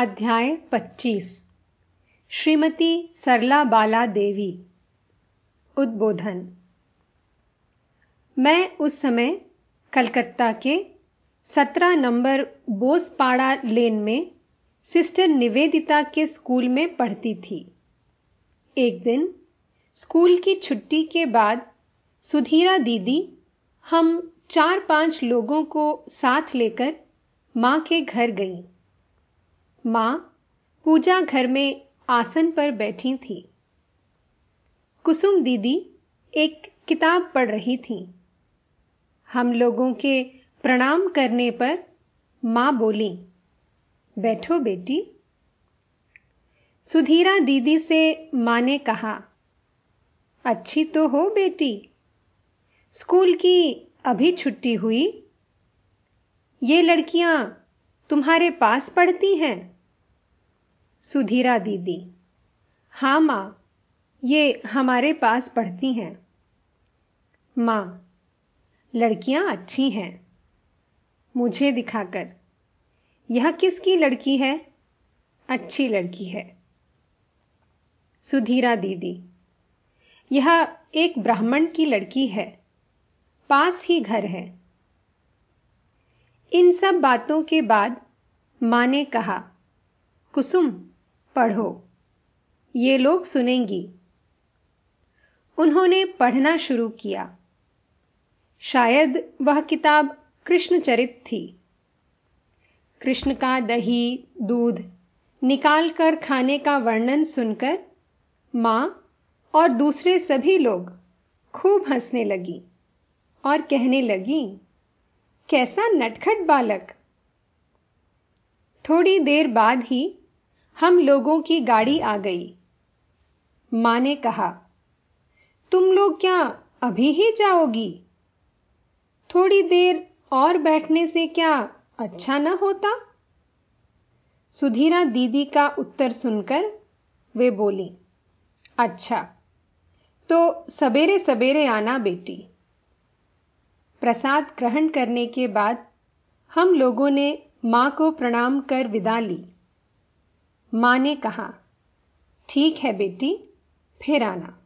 अध्याय 25 श्रीमती सरला बाला देवी। उद्बोधन। मैं उस समय कलकत्ता के 17 नंबर बोसपाड़ा लेन में सिस्टर निवेदिता के स्कूल में पढ़ती थी। एक दिन स्कूल की छुट्टी के बाद सुधीरा दीदी हम चार पाँच लोगों को साथ लेकर माँ के घर गई। माँ पूजा घर में आसन पर बैठी थी। कुसुम दीदी एक किताब पढ़ रही थी। हम लोगों के प्रणाम करने पर माँ बोली, बैठो बेटी। सुधीरा दीदी से माँ ने कहा, अच्छी तो हो बेटी। स्कूल की अभी छुट्टी हुई। ये लड़कियाँ तुम्हारे पास पढ़ती हैं। सुधीरा दीदी। हाँ माँ, ये हमारे पास पढ़ती हैं। माँ, लड़कियाँ अच्छी हैं। मुझे दिखाकर, यह किसकी लड़की है? अच्छी लड़की है। सुधीरा दीदी, यह एक ब्राह्मण की लड़की है। पास ही घर है। इन सब बातों के बाद माँ ने कहा, कुसुम पढ़ो। ये लोग सुनेंगी। उन्होंने पढ़ना शुरू किया। शायद वह किताब कृष्णचरित थी। कृष्ण का दही, दूध निकालकर खाने का वर्णन सुनकर माँ और दूसरे सभी लोग खूब हंसने लगी और कहने लगी, कैसा नटखट बालक। थोड़ी देर बाद ही हम लोगों की गाड़ी आ गई। माँ ने कहा, तुम लोग क्या अभी ही जाओगी? थोड़ी देर और बैठने से क्या अच्छा न होता? सुधीरा दीदी का उत्तर सुनकर वे बोली अच्छा तो सवेरे सवेरे आना बेटी। प्रसाद ग्रहण करने के बाद हम लोगों ने माँ को प्रणाम कर विदा ली। माँ ने कहा, ठीक है बेटी, फिर आना।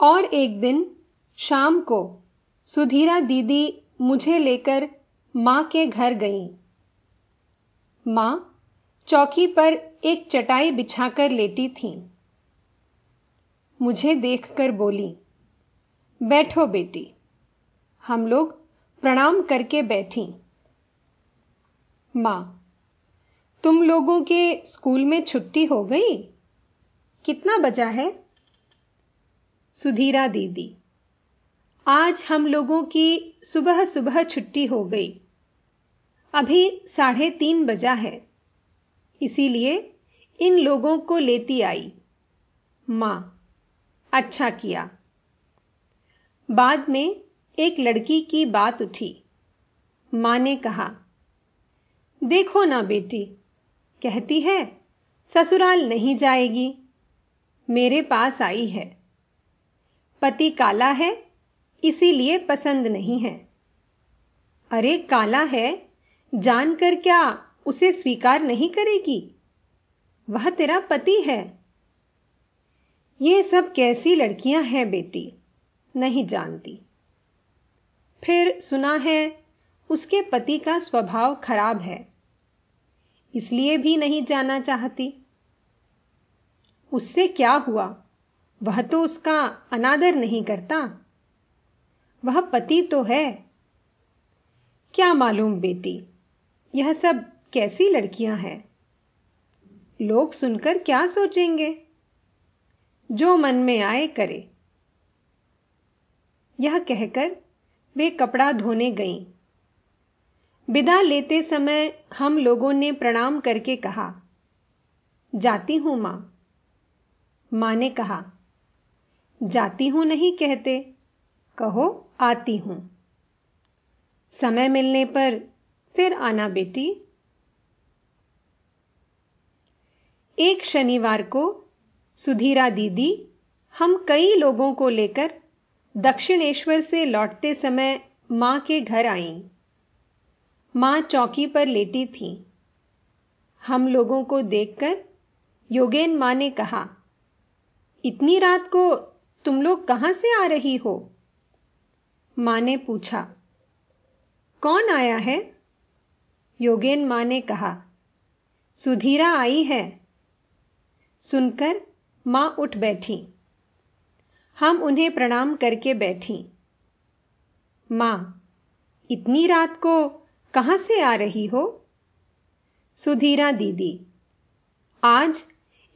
और एक दिन शाम को सुधीरा दीदी मुझे लेकर माँ के घर गई। माँ चौकी पर एक चटाई बिछाकर लेटी थी। मुझे देखकर बोली, बैठो बेटी, हम लोग प्रणाम करके बैठी। माँ तुम लोगों के स्कूल में छुट्टी हो गई? कितना बजा है? सुधीरा दीदी, आज हम लोगों की सुबह सुबह छुट्टी हो गई। अभी साढ़े तीन बजा है, इसीलिए इन लोगों को लेती आई। माँ अच्छा किया। बाद में एक लड़की की बात उठी। माँ ने कहा, देखो ना बेटी कहती है, ससुराल नहीं जाएगी, मेरे पास आई है। पति काला है, इसीलिए पसंद नहीं है। अरे काला है, जानकर क्या उसे स्वीकार नहीं करेगी? वह तेरा पति है। ये सब कैसी लड़कियाँ हैं बेटी, नहीं जानती। फिर सुना है, उसके पति का स्वभाव खराब है। इसलिए भी नहीं जाना चाहती। उससे क्या हुआ? वह तो उसका अनादर नहीं करता। वह पति तो है। क्या मालूम बेटी, यह सब कैसी लड़कियाँ हैं? लोग सुनकर क्या सोचेंगे? जो मन में आए करे। यह कहकर वे कपड़ा धोने गईं। विदा लेते समय हम लोगों ने प्रणाम करके कहा, जाती हूँ माँ। माँ ने कहा, जाती हूँ नहीं कहते, कहो, आती हूँ। समय मिलने पर फिर आना बेटी। एक शनिवार को सुधीरा दीदी हम कई लोगों को लेकर दक्षिणेश्वर से लौटते समय माँ के घर आईं। माँ चौकी पर लेटी थी। हम लोगों को देखकर योगेन माँ ने कहा, इतनी रात को तुम लोग कहाँ से आ रही हो? माँ ने पूछा, कौन आया है? योगेन माँ ने कहा, सुधीरा आई है। सुनकर माँ उठ बैठी। हम उन्हें प्रणाम करके बैठी। माँ, इतनी रात को कहाँ से आ रही हो? सुधीरा दीदी, आज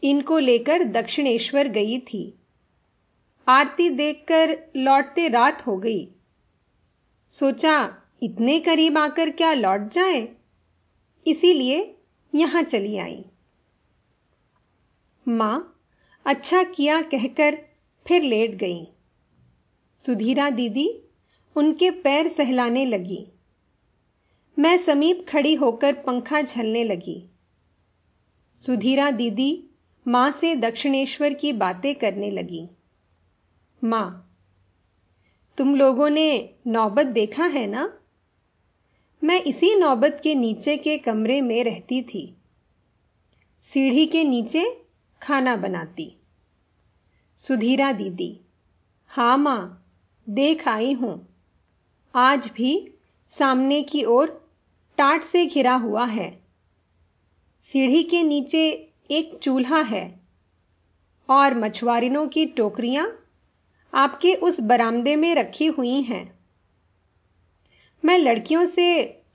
इनको लेकर दक्षिणेश्वर गई थी। आरती देखकर लौटते रात हो गई। सोचा, इतने करीब आकर क्या लौट जाए? इसीलिए यहाँ चली आई। माँ अच्छा किया कहकर फिर लेट गई। सुधीरा दीदी उनके पैर सहलाने लगी। मैं समीप खड़ी होकर पंखा झलने लगी। सुधीरा दीदी माँ से दक्षिणेश्वर की बातें करने लगी। माँ, तुम लोगों ने नौबत देखा है ना? मैं इसी नौबत के नीचे के कमरे में रहती थी। सीढ़ी के नीचे खाना बनाती। सुधीरा दीदी, हाँ माँ, देख आई हूँ। आज भी सामने की ओर टाट से घिरा हुआ है। सीढ़ी के नीचे एक चूल्हा है और मछुआरिनों की टोकरियाँ आपके उस बरामदे में रखी हुई हैं। मैं लड़कियों से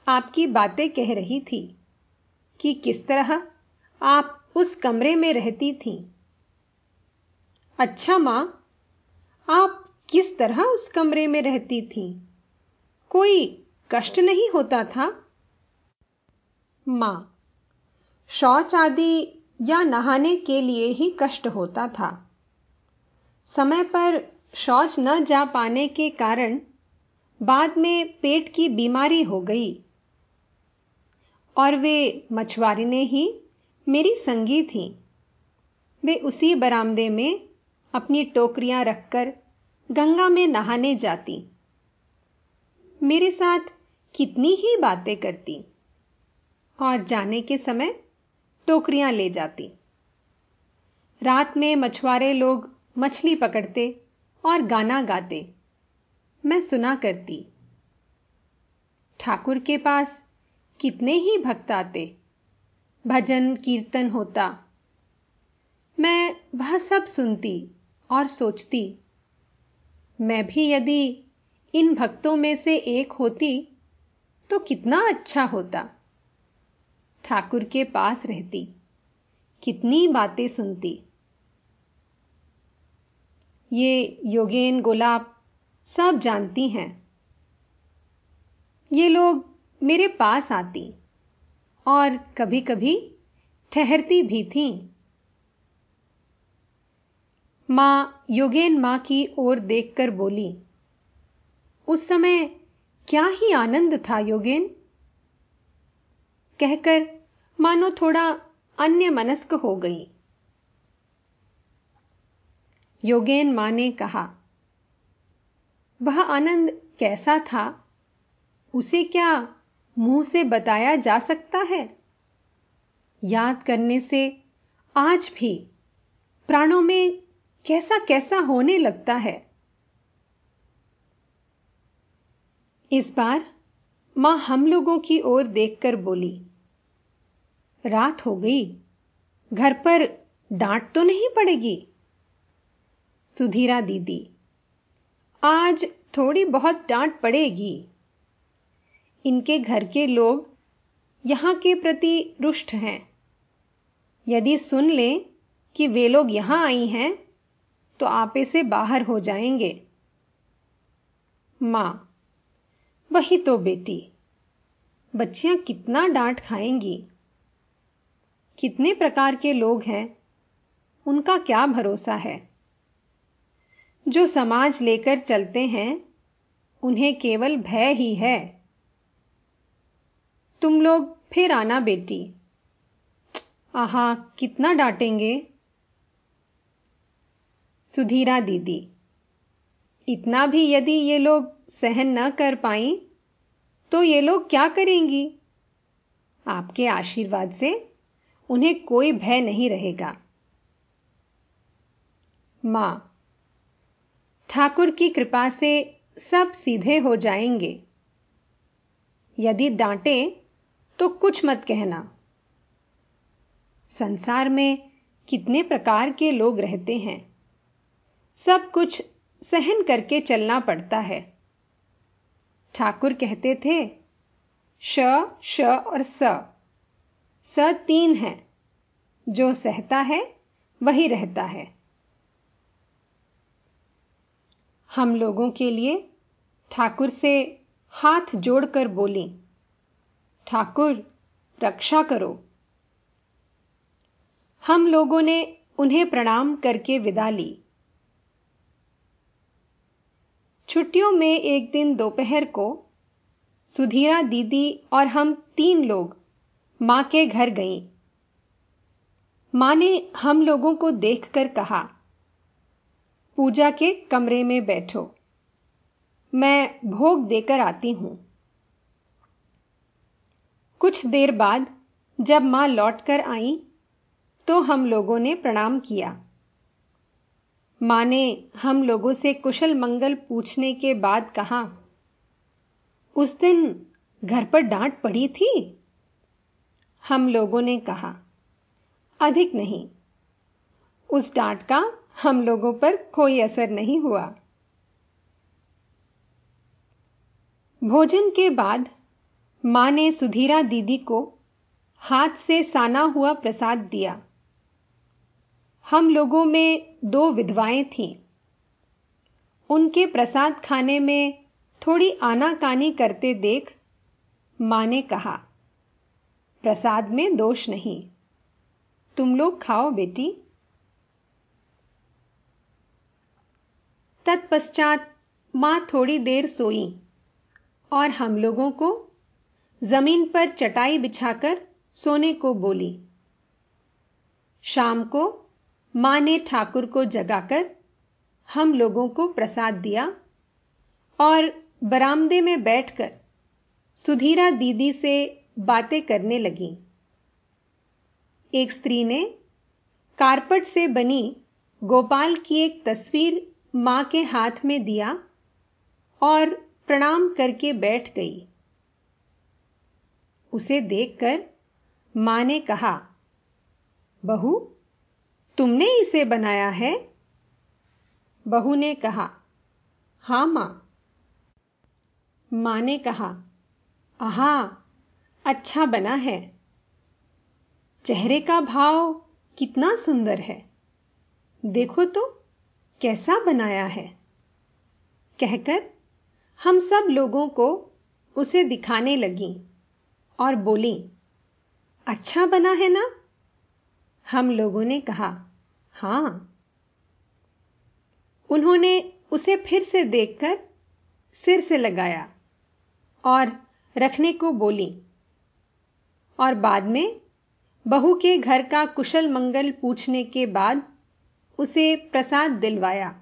आपकी बातें कह रही थी कि किस तरह आप उस कमरे में रहती थीं। अच्छा माँ, आप किस तरह उस कमरे में रहती थीं? कोई कष्ट नहीं होता था? माँ। शौच आदि या नहाने के लिए ही कष्ट होता था। समय पर शौच न जा पाने के कारण बाद में पेट की बीमारी हो गई। और वे मछुआरी ने ही मेरी संगी थी। वे उसी बरामदे में अपनी टोकरियाँ रखकर गंगा में नहाने जाती। मेरे साथ कितनी ही बातें करती। और जाने के समय टोकरियाँ ले जाती। रात में मछुआरे लोग मछली पकड़ते और गाना गाते। मैं सुना करती। ठाकुर के पास कितने ही भक्त आते। भजन कीर्तन होता। मैं वह सब सुनती और सोचती। मैं भी यदि इन भक्तों में से एक होती तो कितना अच्छा होता। ठाकुर के पास रहती। कितनी बातें सुनती। ये योगेन, गुलाब सब जानती हैं। ये लोग मेरे पास आती और कभी-कभी ठहरती भी थीं। माँ योगेन माँ की ओर देखकर बोली, उस समय क्या ही आनंद था योगेन? कहकर मानो थोड़ा अन्य मनस्क हो गई। योगेन माँ ने कहा, वह आनंद कैसा था? उसे क्या मुँह से बताया जा सकता है? याद करने से आज भी प्राणों में कैसा कैसा होने लगता है? इस बार माँ हम लोगों की ओर देखकर बोली रात हो गई। घर पर डांट तो नहीं पड़ेगी? सुधीरा दीदी, आज थोड़ी बहुत डांट पड़ेगी। इनके घर के लोग यहाँ के प्रति रुष्ट हैं। यदि सुन लें कि वे लोग यहाँ आई हैं तो आपे से बाहर हो जाएँगे। माँ, वही तो बेटी, बच्चियाँ कितना डांट खाएँगी। कितने प्रकार के लोग हैं, उनका क्या भरोसा है? जो समाज लेकर चलते हैं, उन्हें केवल भय ही है। तुम लोग फिर आना बेटी। आहा, कितना डांटेंगे। सुधीरा दीदी, इतना भी यदि ये लोग सहन न कर पाई तो ये लोग क्या करेंगी? आपके आशीर्वाद से उन्हें कोई भय नहीं रहेगा। माँ, ठाकुर की कृपा से सब सीधे हो जाएँगे। यदि डांटे तो कुछ मत कहना। संसार में कितने प्रकार के लोग रहते हैं। सब कुछ सहन करके चलना पड़ता है। ठाकुर कहते थे, श श और स। स तीन है। जो सहता है, वही रहता है। हम लोगों के लिए ठाकुर से हाथ जोड़कर बोली, ठाकुर, रक्षा करो। हम लोगों ने उन्हें प्रणाम करके विदा ली। छुट्टियों में एक दिन दोपहर को सुधीरा दीदी और हम तीन लोग माँ के घर गईं। माँ ने हम लोगों को देखकर कहा, पूजा के कमरे में बैठो। मैं भोग देकर आती हूँ। कुछ देर बाद जब माँ लौटकर आई तो हम लोगों ने प्रणाम किया। माँ ने हम लोगों से कुशल मंगल पूछने के बाद कहा, उस दिन घर पर डांट पड़ी थी? हम लोगों ने कहा। अधिक नहीं। उस डांट का हम लोगों पर कोई असर नहीं हुआ। भोजन के बाद माँ ने सुधीरा दीदी को हाथ से साना हुआ प्रसाद दिया। हम लोगों में दो विधवाएँ थीं। उनके प्रसाद खाने में थोड़ी आनाकानी करते देख माँ ने कहा प्रसाद में दोष नहीं। तुम लोग खाओ बेटी। तत्पश्चात माँ थोड़ी देर सोई और हम लोगों को ज़मीन पर चटाई बिछाकर सोने को बोली। शाम को माँ ने ठाकुर को जगाकर हम लोगों को प्रसाद दिया और बरामदे में बैठकर सुधीरा दीदी से बातें करने लगी। एक स्त्री ने कारपट से बनी गोपाल की एक तस्वीर माँ के हाथ में दिया और प्रणाम करके बैठ गई। उसे देखकर माँ ने कहा, बहू, तुमने इसे बनाया है? बहू ने कहा, हाँ माँ। माँ ने कहा, आहा अच्छा बना है। चेहरे का भाव कितना सुंदर है। देखो तो कैसा बनाया है। कहकर हम सब लोगों को उसे दिखाने लगी और बोली अच्छा बना है ना? हम लोगों ने कहा, हाँ। उन्होंने उसे फिर से देखकर सिर से लगाया और रखने को बोली और बाद में बहू के घर का कुशल मंगल पूछने के बाद उसे प्रसाद दिलवाया।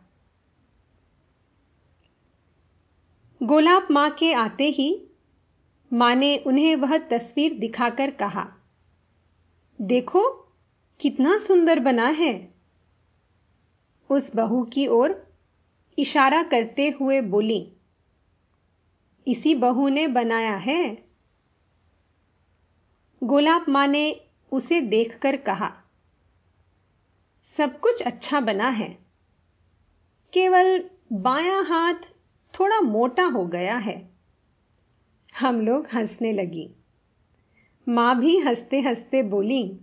गोलाब माँ के आते ही माँ ने उन्हें वह तस्वीर दिखाकर कहा, देखो, कितना सुंदर बना है। उस बहू की ओर इशारा करते हुए बोली, इसी बहू ने बनाया है। गोलाब माँ ने उसे देखकर कहा, सब कुछ अच्छा बना है। केवल बायां हाथ थोड़ा मोटा हो गया है। हम लोग हंसने लगी। माँ भी हँसते हँसते बोली,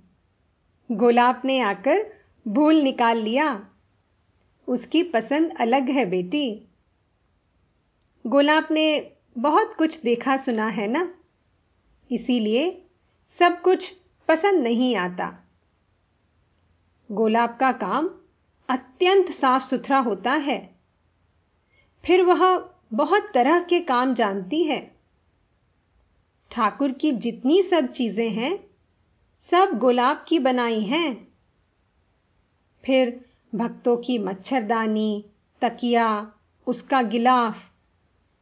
गोलाब ने आकर भूल निकाल लिया। उसकी पसंद अलग है बेटी। गोलाब ने बहुत कुछ देखा सुना है ना? इसीलिए सब कुछ पसंद नहीं आता। गोलाब का काम अत्यंत साफ़ सुथरा होता है। फिर वह बहुत तरह के काम जानती है। ठाकुर की जितनी सब चीज़ें हैं, सब गुलाब की बनाई हैं। फिर भक्तों की मच्छरदानी, तकिया, उसका गिलाफ,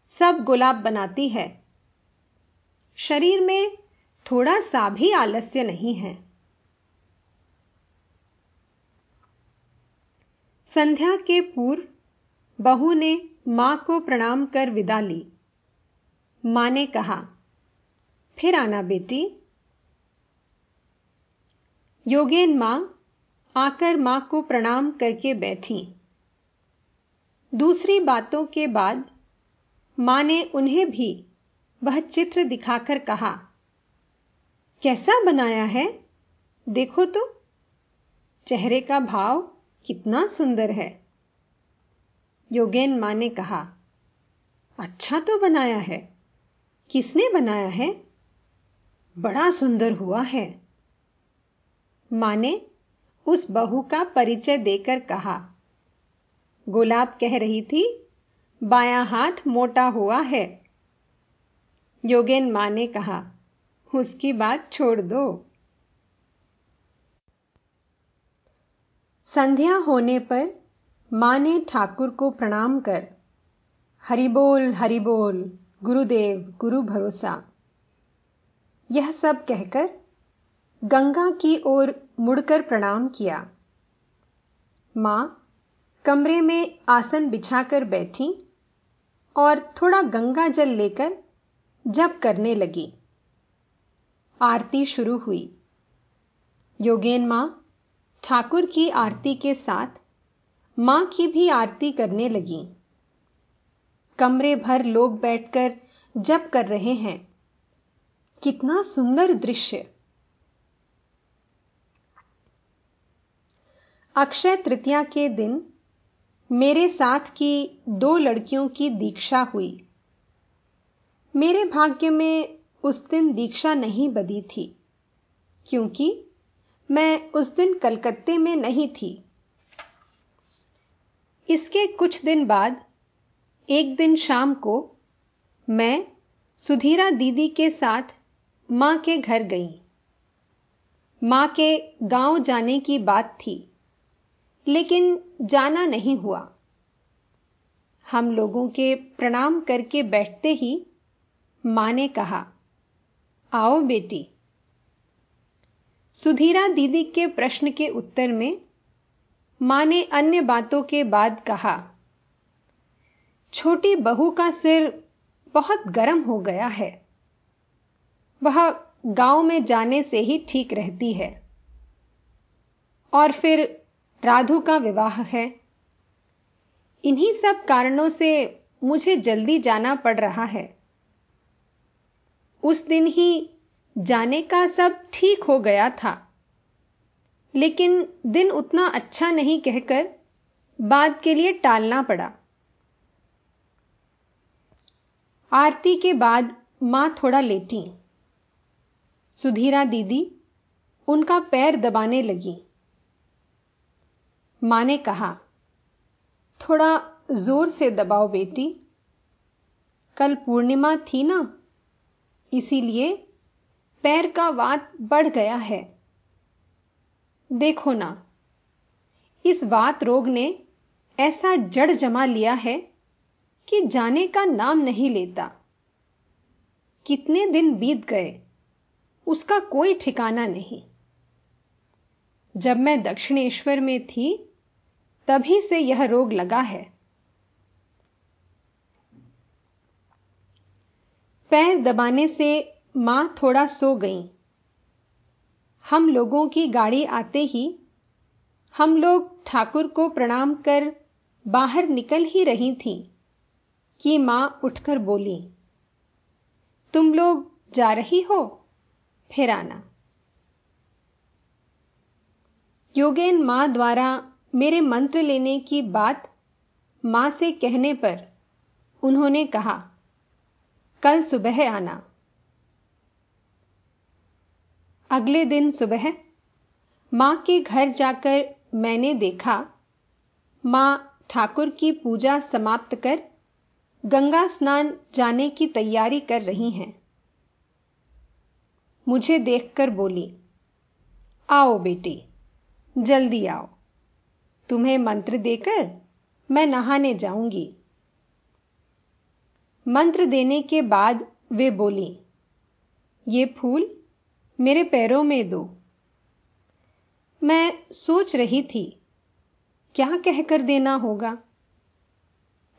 सब गुलाब बनाती है। शरीर में थोड़ा सा भी आलस्य नहीं है। संध्या के पूर्व, बहू ने माँ को प्रणाम कर विदा ली। माँ ने कहा, फिर आना बेटी। योगेन माँ आकर माँ को प्रणाम करके बैठी। दूसरी बातों के बाद माँ ने उन्हें भी वह चित्र दिखाकर कहा कैसा बनाया है? देखो तो। चेहरे का भाव कितना सुंदर है। योगेन माँ ने कहा अच्छा तो बनाया है। किसने बनाया है? बड़ा सुंदर हुआ है। माँ ने उस बहू का परिचय देकर कहा, गुलाब कह रही थी, बायां हाथ मोटा हुआ है। योगेन माँ ने कहा उसकी बात छोड़ दो। संध्या होने पर माँ ने ठाकुर को प्रणाम कर। हरिबोल हरिबोल गुरुदेव, गुरु भरोसा। यह सब कहकर गंगा की ओर मुड़कर प्रणाम किया। माँ कमरे में आसन बिछाकर बैठी और थोड़ा गंगा जल लेकर जप करने लगी। आरती शुरू हुई। योगेन माँ, ठाकुर की आरती के साथ माँ की भी आरती करने लगी। कमरे भर लोग बैठकर जप कर रहे हैं। कितना सुंदर दृश्य। अक्षय तृतीया के दिन मेरे साथ की दो लड़कियों की दीक्षा हुई। मेरे भाग्य में उस दिन दीक्षा नहीं बदी थी, क्योंकि मैं उस दिन कलकत्ते में नहीं थी। इसके कुछ दिन बाद, एक दिन शाम को, मैं सुधीरा दीदी के साथ माँ के घर गई। माँ के गाँव जाने की बात थी, लेकिन जाना नहीं हुआ। हम लोगों के प्रणाम करके बैठते ही माँ ने कहा आओ बेटी। सुधीरा दीदी के प्रश्न के उत्तर में माँ ने अन्य बातों के बाद कहा, छोटी बहू का सिर बहुत गर्म हो गया है। वह गाँव में जाने से ही ठीक रहती है। और फिर राधु का विवाह है। इन्हीं सब कारणों से मुझे जल्दी जाना पड़ रहा है। उस दिन ही जाने का सब ठीक हो गया था। लेकिन दिन उतना अच्छा नहीं कहकर बाद के लिए टालना पड़ा। आरती के बाद माँ थोड़ा लेटी। सुधीरा दीदी उनका पैर दबाने लगी। माँ ने कहा, थोड़ा ज़ोर से दबाओ बेटी। कल पूर्णिमा थी ना? इसीलिए पैर का वात बढ़ गया है। देखो ना, इस वात रोग ने ऐसा जड़ जमा लिया है कि जाने का नाम नहीं लेता। कितने दिन बीत गए, उसका कोई ठिकाना नहीं। जब मैं दक्षिणेश्वर में थी, तभी से यह रोग लगा है। पैर दबाने से माँ थोड़ा सो गई। हम लोगों की गाड़ी आते ही हम लोग ठाकुर को प्रणाम कर बाहर निकल ही रही थी कि माँ उठकर बोली, तुम लोग जा रही हो? फिर आना। योगेन माँ द्वारा मेरे मंत्र लेने की बात माँ से कहने पर उन्होंने कहा कल सुबह आना। अगले दिन सुबह, माँ के घर जाकर मैंने देखा, माँ ठाकुर की पूजा समाप्त कर गंगा स्नान जाने की तैयारी कर रही हैं। मुझे देखकर बोली, आओ बेटी, जल्दी आओ। तुम्हें मंत्र देकर मैं नहाने जाऊँगी। मंत्र देने के बाद वे बोली, ये फूल मेरे पैरों में दो। मैं सोच रही थी, क्या कहकर देना होगा?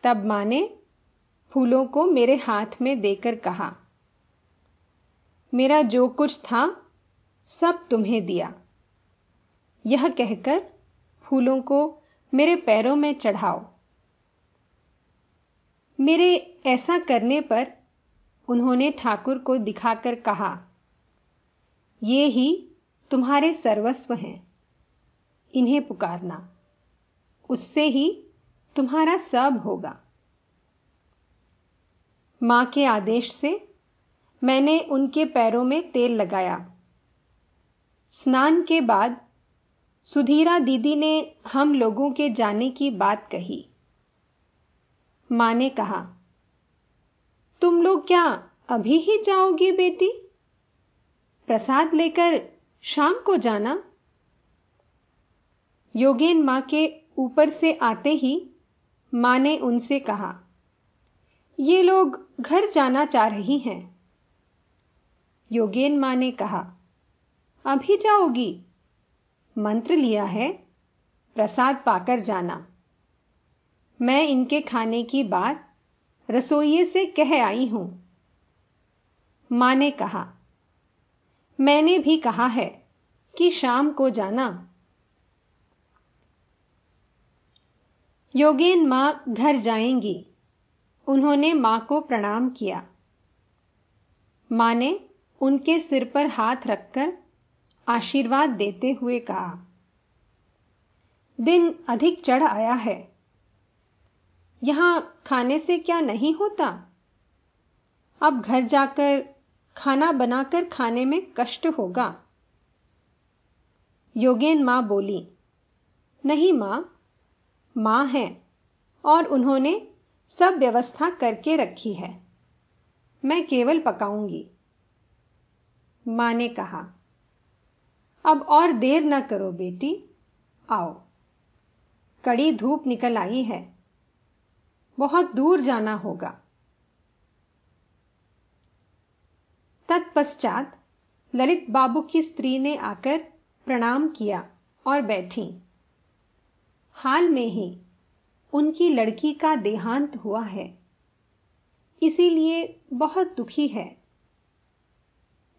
तब माँ ने फूलों को मेरे हाथ में देकर कहा, मेरा जो कुछ था, सब तुम्हें दिया। यह कहकर फूलों को मेरे पैरों में चढ़ाओ। मेरे ऐसा करने पर उन्होंने ठाकुर को दिखाकर कहा, ये ही तुम्हारे सर्वस्व हैं, इन्हें पुकारना। उससे ही तुम्हारा सब होगा। माँ के आदेश से मैंने उनके पैरों में तेल लगाया। स्नान के बाद सुधीरा दीदी ने हम लोगों के जाने की बात कही। माँ ने कहा, तुम लोग क्या अभी ही जाओगी बेटी? प्रसाद लेकर शाम को जाना? योगेन माँ के ऊपर से आते ही माँ ने उनसे कहा, ये लोग घर जाना चाह रही हैं। योगेन माँ ने कहा, अभी जाओगी। मंत्र लिया है, प्रसाद पाकर जाना। मैं इनके खाने की बात रसोइये से कह आई हूँ। माँ ने कहा, मैंने भी कहा है कि शाम को जाना। योगेन माँ घर जाएँगी। उन्होंने माँ को प्रणाम किया। माँ ने उनके सिर पर हाथ रखकर आशीर्वाद देते हुए कहा, दिन अधिक चढ़ आया है। यहाँ खाने से क्या नहीं होता? अब घर जाकर खाना बनाकर खाने में कष्ट होगा। योगेन माँ बोली, नहीं माँ माँ है और उन्होंने सब व्यवस्था करके रखी है। मैं केवल पकाऊँगी। माँ ने कहा, अब और देर ना करो बेटी, आओ। कड़ी धूप निकल आई है। बहुत दूर जाना होगा। तत्पश्चात ललित बाबू की स्त्री ने आकर प्रणाम किया और बैठी। हाल में ही उनकी लड़की का देहांत हुआ है। इसीलिए बहुत दुखी है।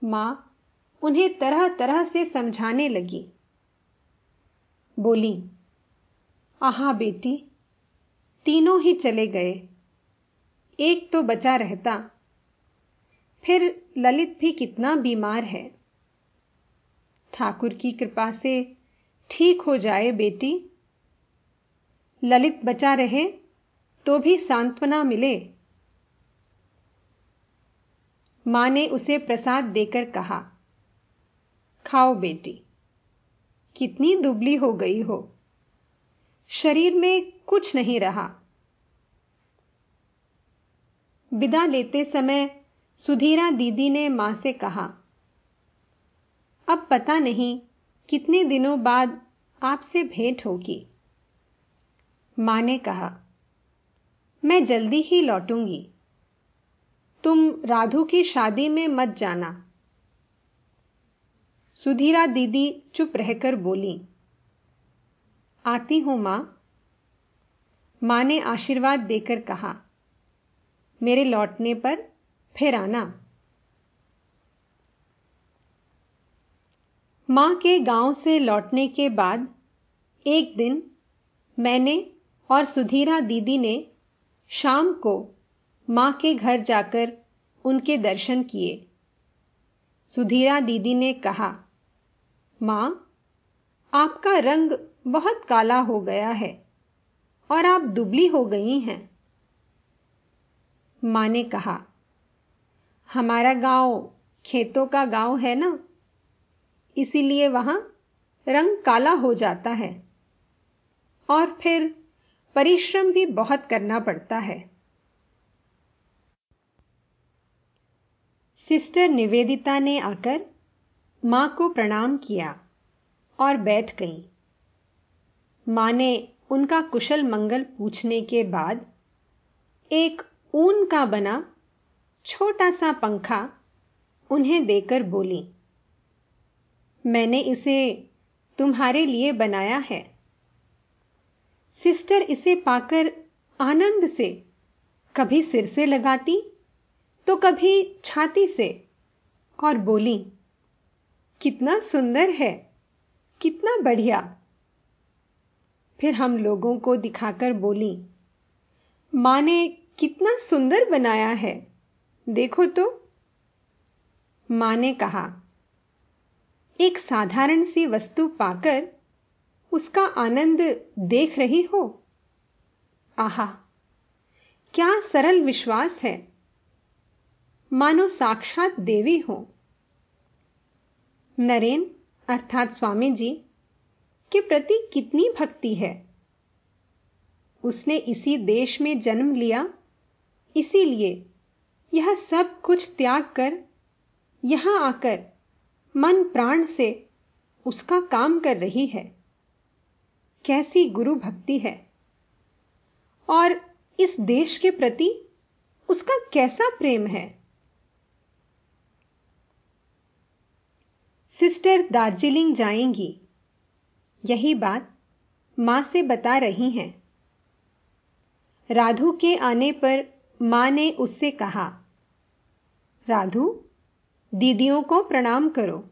माँ उन्हें तरह तरह से समझाने लगी। बोली, आहा बेटी तीनों ही चले गए। एक तो बचा रहता। फिर ललित भी कितना बीमार है। ठाकुर की कृपा से ठीक हो जाए बेटी। ललित बचा रहे तो भी सांत्वना मिले। माँ ने उसे प्रसाद देकर कहा, खाओ बेटी, कितनी दुबली हो गई हो। शरीर में कुछ नहीं रहा। विदा लेते समय सुधीरा दीदी ने माँ से कहा, अब पता नहीं कितने दिनों बाद आपसे भेंट होगी। माँ ने कहा, मैं जल्दी ही लौटूँगी। तुम राधु की शादी में मत जाना। सुधीरा दीदी चुप रहकर बोली आती हूँ माँ। माँ ने आशीर्वाद देकर कहा, मेरे लौटने पर फिर आना। माँ के गाँव से लौटने के बाद एक दिन मैंने और सुधीरा दीदी ने शाम को माँ के घर जाकर उनके दर्शन किए। सुधीरा दीदी ने कहा, माँ आपका रंग बहुत काला हो गया है और आप दुबली हो गई हैं। माँ ने कहा, हमारा गाँव खेतों का गाँव है ना? इसीलिए वहाँ रंग काला हो जाता है। और फिर परिश्रम भी बहुत करना पड़ता है। सिस्टर निवेदिता ने आकर माँ को प्रणाम किया। और बैठ गई। माँ ने उनका कुशल मंगल पूछने के बाद एक ऊन का बना छोटा सा पंखा उन्हें देकर बोली, मैंने इसे तुम्हारे लिए बनाया है। सिस्टर इसे पाकर आनंद से, कभी सिर से लगाती तो कभी छाती से और बोली, कितना सुंदर है। कितना बढ़िया। फिर हम लोगों को दिखाकर बोली, माँ ने कितना सुंदर बनाया है। देखो तो। माँ ने कहा, एक साधारण सी वस्तु पाकर उसका आनंद देख रही हो? आहा, क्या सरल विश्वास है। मानो साक्षात देवी हो। नरेन अर्थात स्वामी जी, के प्रति कितनी भक्ति है? उसने इसी देश में जन्म लिया, इसीलिए यह सब कुछ त्याग कर यहाँ आकर मन प्राण से उसका काम कर रही है। कैसी गुरु भक्ति है? और इस देश के प्रति उसका कैसा प्रेम है? सिस्टर दार्जिलिंग जाएँगी। यही बात माँ से बता रही हैं। राधु के आने पर माँ ने उससे कहा, राधु, दीदियों को प्रणाम करो।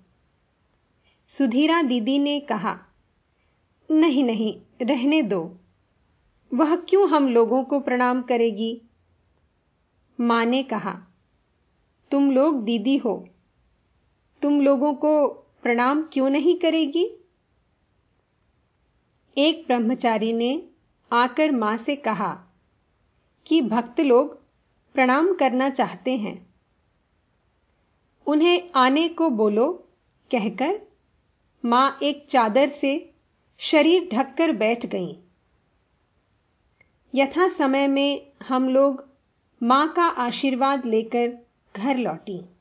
सुधीरा दीदी ने कहा, नहीं नहीं, रहने दो। वह क्यों हम लोगों को प्रणाम करेगी? माँ ने कहा, तुम लोग दीदी हो। तुम लोगों को प्रणाम क्यों नहीं करेगी? एक ब्रह्मचारी ने आकर माँ से कहा कि भक्त लोग प्रणाम करना चाहते हैं। उन्हें आने को बोलो, कहकर माँ एक चादर से शरीर ढककर बैठ गई। यथा समय में हम लोग माँ का आशीर्वाद लेकर घर लौटी।